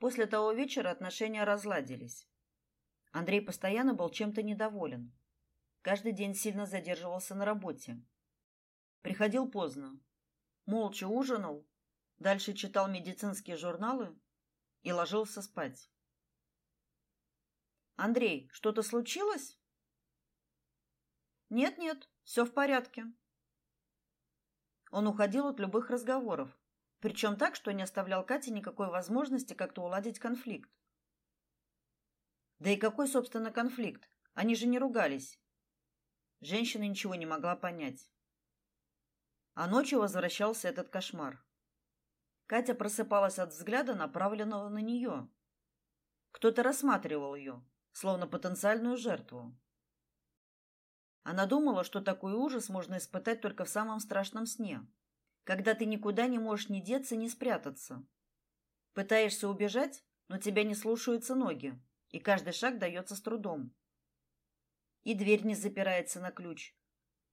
После того вечера отношения разладились. Андрей постоянно был чем-то недоволен. Каждый день сильно задерживался на работе. Приходил поздно. Молча ужинал, дальше читал медицинские журналы и ложился спать. Андрей, что-то случилось? Нет, нет, все в порядке. Он уходил от любых разговоров, причем так, что не оставлял Кате никакой возможности как-то уладить конфликт. Да и какой, собственно, конфликт? Они же не ругались. Женщина ничего не могла понять. А ночью возвращался этот кошмар. Катя просыпалась от взгляда, направленного на нее. Кто-то рассматривал ее, словно потенциальную жертву. Она думала, что такой ужас можно испытать только в самом страшном сне, когда ты никуда не можешь ни деться, ни спрятаться. Пытаешься убежать, но тебя не слушаются ноги, и каждый шаг дается с трудом. И дверь не запирается на ключ.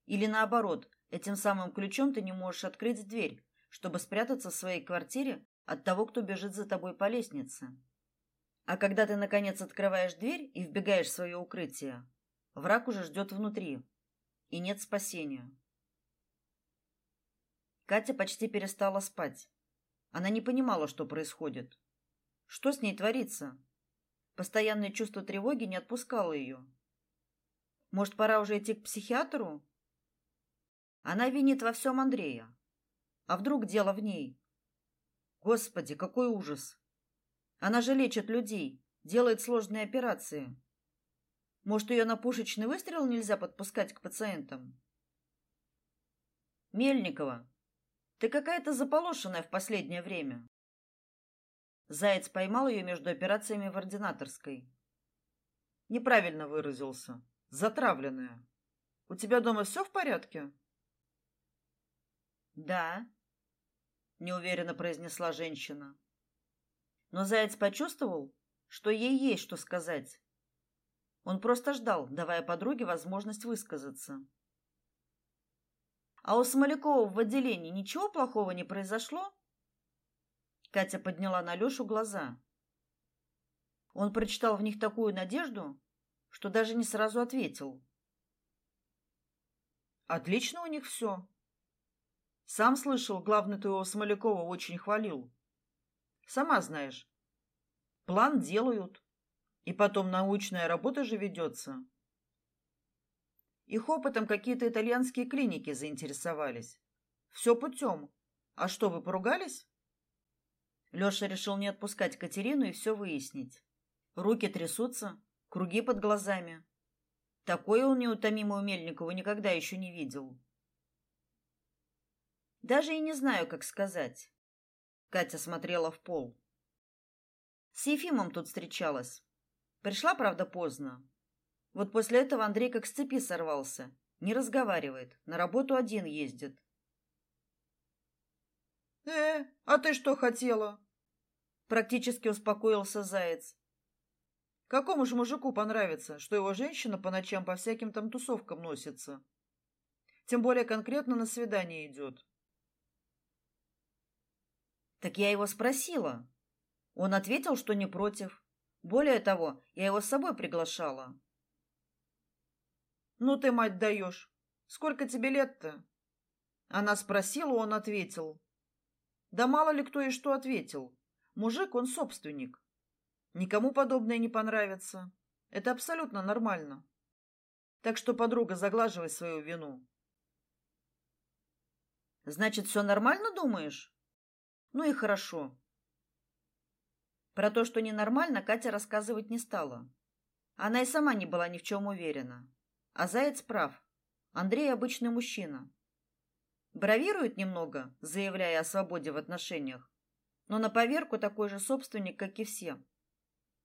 Или наоборот, этим самым ключом ты не можешь открыть дверь, чтобы спрятаться в своей квартире от того, кто бежит за тобой по лестнице. А когда ты наконец открываешь дверь и вбегаешь в свое укрытие, враг уже ждет внутри, и нет спасения. Катя почти перестала спать. Она не понимала, что происходит. Что с ней творится? Постоянное чувство тревоги не отпускало ее. Может, пора уже идти к психиатру? Она винит во всем Андрея. А вдруг дело в ней? Господи, какой ужас! Она же лечит людей, делает сложные операции. Может, ее на пушечный выстрел нельзя подпускать к пациентам? Мельникова, ты какая-то заполошенная в последнее время. Заяц поймал ее между операциями в ординаторской. Неправильно выразился. Затравленная. У тебя дома все в порядке? Да, неуверенно произнесла женщина. Но Заяц почувствовал, что ей есть что сказать. Он просто ждал, давая подруге возможность высказаться. А у Смолякова в отделении ничего плохого не произошло? Катя подняла на Лёшу глаза. Он прочитал в них такую надежду, что даже не сразу ответил. Отлично у них все. Сам слышал, главный твоего Смолякова очень хвалил. Сама знаешь, план делают, и потом научная работа же ведется. Их опытом какие-то итальянские клиники заинтересовались. Все путем. А что, вы поругались? Лёша решил не отпускать Катерину и все выяснить. Руки трясутся, круги под глазами. Такое он неутомимую Мельникову никогда еще не видел. Даже и не знаю, как сказать. Катя смотрела в пол. С Ефимом тут встречалась. Пришла, правда, поздно. Вот после этого Андрей как с цепи сорвался. Не разговаривает, на работу один ездит. Э, а ты что хотела? Практически успокоился Заяц. Какому же мужику понравится, что его женщина по ночам по всяким там тусовкам носится? Тем более конкретно на свидание идет. Так я его спросила. Он ответил, что не против. Более того, я его с собой приглашала. Ну ты, мать, даешь. Сколько тебе лет-то? Она спросила, он ответил. Да мало ли кто и что ответил. Мужик, он собственник. Никому подобное не понравится. Это абсолютно нормально. Так что, подруга, заглаживай свою вину. Значит, все нормально думаешь? Ну и хорошо. Про то, что ненормально, Катя рассказывать не стала. Она и сама не была ни в чем уверена. А Заяц прав. Андрей обычный мужчина. Бравирует немного, заявляя о свободе в отношениях, но на поверку такой же собственник, как и все.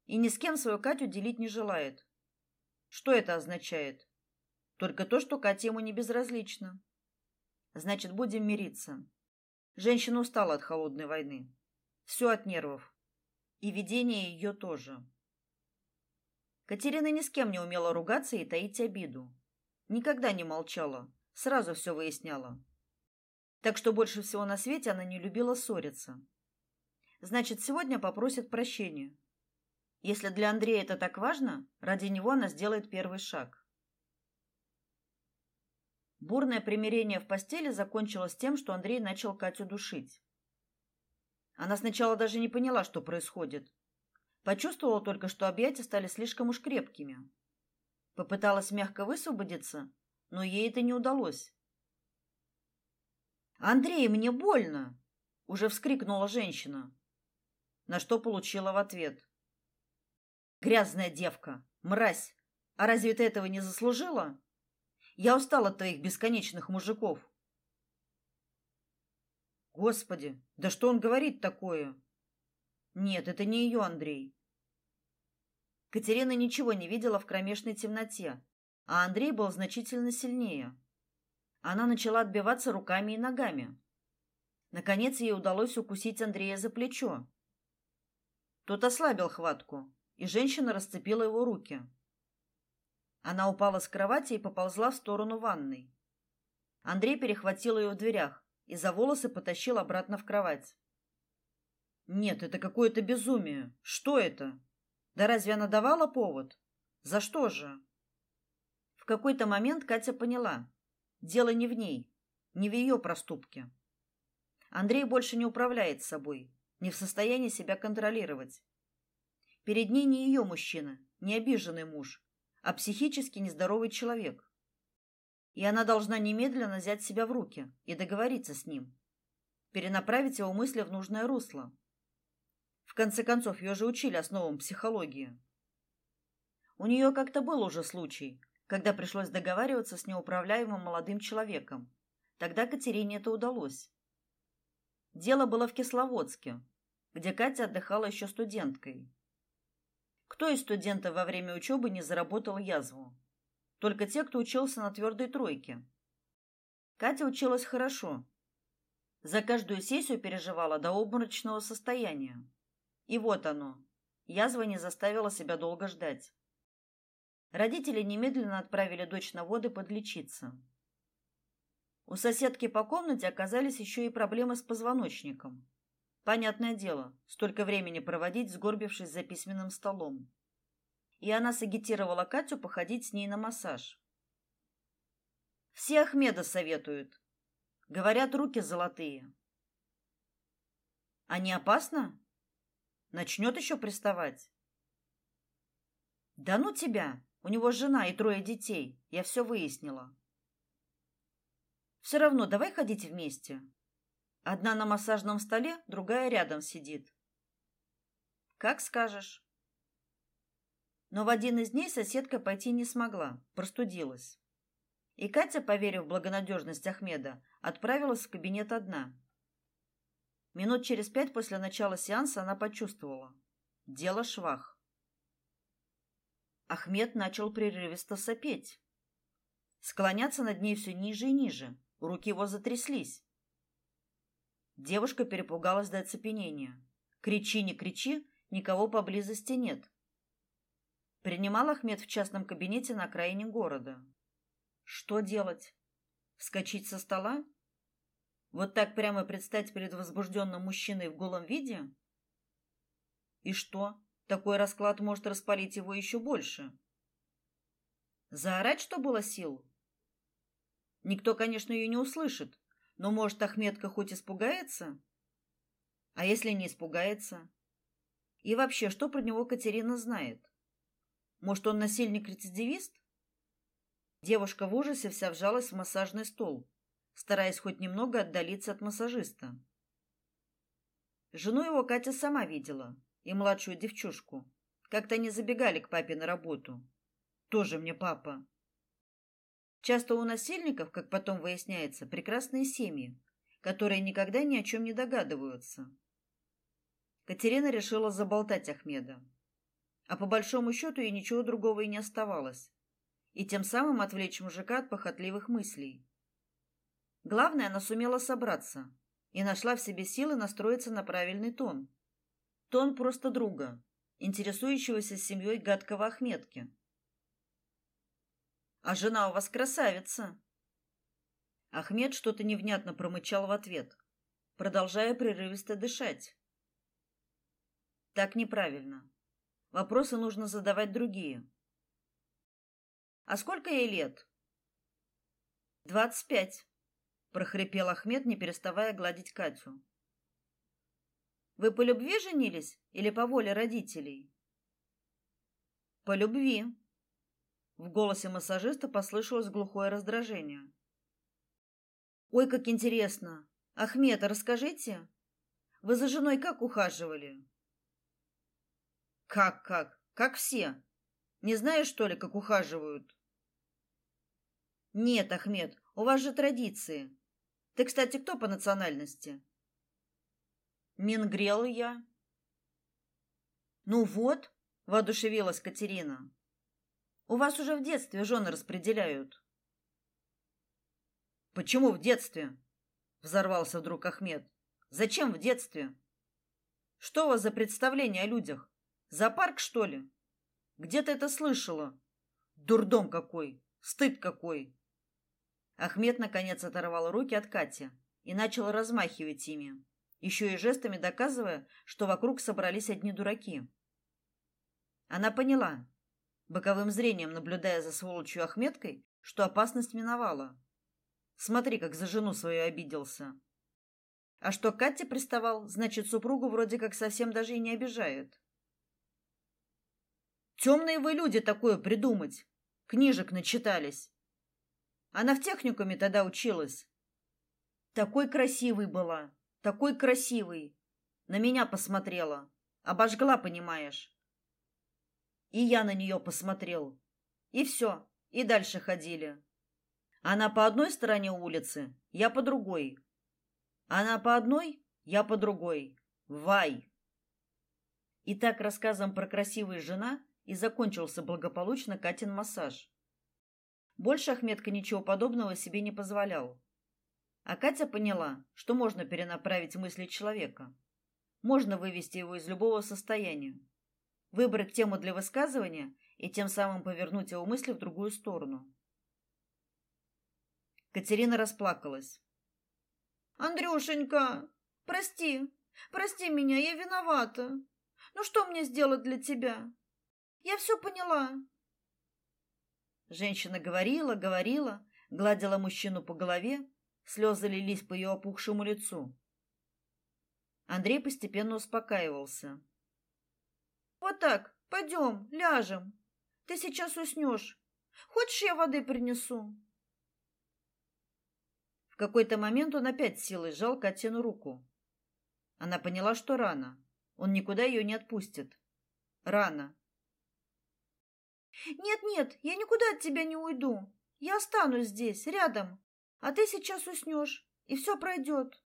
И ни с кем свою Катю делить не желает. Что это означает? Только то, что Катя ему не безразлична. Значит, будем мириться. Женщина устала от холодной войны. Все от нервов. И видение ее тоже. Катерина ни с кем не умела ругаться и таить обиду. Никогда не молчала, сразу все выясняла. Так что больше всего на свете она не любила ссориться. Значит, сегодня попросит прощения. Если для Андрея это так важно, ради него она сделает первый шаг. Бурное примирение в постели закончилось тем, что Андрей начал Катю душить. Она сначала даже не поняла, что происходит. Почувствовала только, что объятия стали слишком уж крепкими. Попыталась мягко высвободиться, но ей это не удалось. «Андрей, мне больно!» — уже вскрикнула женщина, на что получила в ответ. «Грязная девка! Мразь! А разве ты этого не заслужила? Я устала от твоих бесконечных мужиков!» Господи, да что он говорит такое? Нет, это не ее Андрей. Катерина ничего не видела в кромешной темноте, а Андрей был значительно сильнее. Она начала отбиваться руками и ногами. Наконец ей удалось укусить Андрея за плечо. Тот ослабил хватку, и женщина расцепила его руки. Она упала с кровати и поползла в сторону ванной. Андрей перехватил ее в дверях и за волосы потащил обратно в кровать. Нет, это какое-то безумие. Что это? Да разве она давала повод? За что же? В какой-то момент Катя поняла: дело не в ней, не в ее проступке. Андрей больше не управляет собой, не в состоянии себя контролировать. Перед ней не ее мужчина, не обиженный муж, а психически нездоровый человек. И она должна немедленно взять себя в руки и договориться с ним, перенаправить его мысли в нужное русло. В конце концов, ее же учили основам психологии. У нее как-то был уже случай, когда пришлось договариваться с неуправляемым молодым человеком. Тогда Катерине это удалось. Дело было в Кисловодске, где Катя отдыхала еще студенткой. Кто из студентов во время учебы не заработал язву? Только те, кто учился на твердой тройке. Катя училась хорошо. За каждую сессию переживала до обморочного состояния. И вот оно. Язва не заставила себя долго ждать. Родители немедленно отправили дочь на воды подлечиться. У соседки по комнате оказались еще и проблемы с позвоночником. Понятное дело, столько времени проводить, сгорбившись за письменным столом. И она сагитировала Катю походить с ней на массаж. Все Ахмеда советуют. Говорят, руки золотые. А не опасно? Начнет еще приставать. Да ну тебя, у него жена и трое детей. Я все выяснила. Все равно давай ходить вместе. Одна на массажном столе, другая рядом сидит. Как скажешь. Но в один из дней соседка пойти не смогла, простудилась. И Катя, поверив в благонадежность Ахмеда, отправилась в кабинет одна. Минут через пять после начала сеанса она почувствовала. Дело швах. Ахмед начал прерывисто сопеть. Склоняться над ней все ниже и ниже. Руки его затряслись. Девушка перепугалась до оцепенения. Кричи, не кричи, никого поблизости нет. Принимал Ахмед в частном кабинете на окраине города. Что делать? Вскочить со стола? Вот так прямо предстать перед возбужденным мужчиной в голом виде? И что? Такой расклад может распалить его еще больше. Заорать, что было сил? Никто, конечно, ее не услышит, но, может, Ахметка хоть испугается? А если не испугается? И вообще, что про него Катерина знает? Может, он насильник-рецидивист? Девушка в ужасе вся вжалась в массажный стол стараясь хоть немного отдалиться от массажиста. Жену его Катя сама видела, и младшую девчушку. Как-то они забегали к папе на работу. Тоже мне папа. Часто у насильников, как потом выясняется, прекрасные семьи, которые никогда ни о чем не догадываются. Катерина решила заболтать Ахмеда. А по большому счету ей ничего другого и не оставалось. И тем самым отвлечь мужика от похотливых мыслей. Главное, она сумела собраться и нашла в себе силы настроиться на правильный тон. Тон просто друга, интересующегося семьей гадкого Ахметки. А жена у вас красавица. Ахмед что-то невнятно промычал в ответ, продолжая прерывисто дышать. Так неправильно. Вопросы нужно задавать другие. А сколько ей лет? «Двадцать пять», — прохрипел Ахмед, не переставая гладить Катю. «Вы по любви женились или по воле родителей?» «По любви». В голосе массажиста послышалось глухое раздражение. «Ой, как интересно! Ахмед, расскажите, вы за женой как ухаживали?» «Как, как? Как все? Не знаешь, что ли, как ухаживают?» Нет, Ахмед, у вас же традиции. Ты, кстати, кто по национальности? Мингрел я. Ну вот, воодушевилась Катерина. У вас уже в детстве жены распределяют. Почему в детстве? Взорвался вдруг Ахмед. Зачем в детстве? Что у вас за представление о людях? Зоопарк, что ли? Где ты это слышала? Дурдом какой, стыд какой. Ахмед наконец оторвал руки от Кати и начал размахивать ими, еще и жестами доказывая, что вокруг собрались одни дураки. Она поняла, боковым зрением наблюдая за сволочью Ахмедкой, что опасность миновала. Смотри, как за жену свою обиделся. А что к Кате приставал, значит, супругу вроде как совсем даже и не обижает. Темные вы люди такое придумать. Книжек начитались. Она в техникуме тогда училась. Такой красивой была, такой красивой. На меня посмотрела, обожгла, понимаешь. И я на нее посмотрел. И все, и дальше ходили. Она по одной стороне улицы, я по другой. Она по одной, я по другой. Вай. И так рассказом про красивую жена и закончился благополучно Катин массаж. Больше Ахметка ничего подобного себе не позволял. А Катя поняла, что можно перенаправить мысли человека. Можно вывести его из любого состояния. Выбрать тему для высказывания и тем самым повернуть его мысли в другую сторону. Катерина расплакалась. Андрюшенька, прости. Прости меня, я виновата. Ну что мне сделать для тебя? Я все поняла. Женщина говорила, говорила, гладила мужчину по голове, слезы лились по ее опухшему лицу. Андрей постепенно успокаивался. Вот так, пойдем, ляжем. Ты сейчас уснешь. Хочешь, я воды принесу? В какой-то момент он опять силой сжал Катину руку. Она поняла, что рано. Он никуда ее не отпустит. Рано. Нет-нет, я никуда от тебя не уйду. Я останусь здесь, рядом. А ты сейчас уснешь, и все пройдет.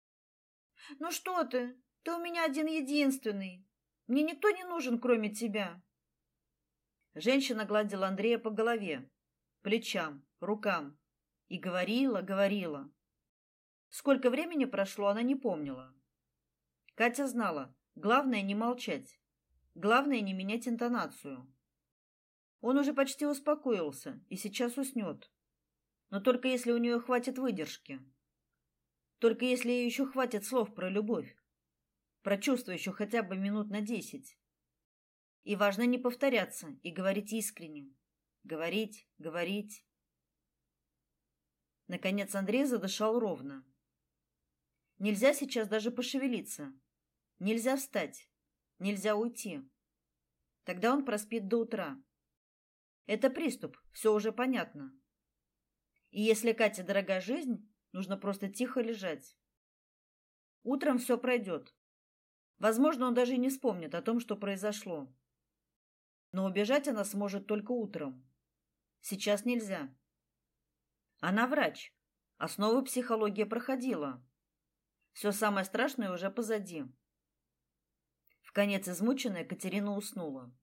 Ну что ты? Ты у меня один единственный. Мне никто не нужен, кроме тебя. Женщина гладила Андрея по голове, плечам, рукам и говорила, говорила. Сколько времени прошло, она не помнила. Катя знала, главное не молчать. Главное не менять интонацию. Он уже почти успокоился и сейчас уснет. Но только если у нее хватит выдержки. Только если ей еще хватит слов про любовь. Про чувства еще хотя бы минут на десять. И важно не повторяться и говорить искренне. Говорить, говорить. Наконец Андрей задышал ровно. Нельзя сейчас даже пошевелиться. Нельзя встать. Нельзя уйти. Тогда он проспит до утра. Это приступ, все уже понятно. И если Кате дорога жизнь, нужно просто тихо лежать. Утром все пройдет. Возможно, он даже и не вспомнит о том, что произошло. Но убежать она сможет только утром. Сейчас нельзя. Она врач. Основы психологии проходила. Все самое страшное уже позади. В конец измученная Катерина уснула.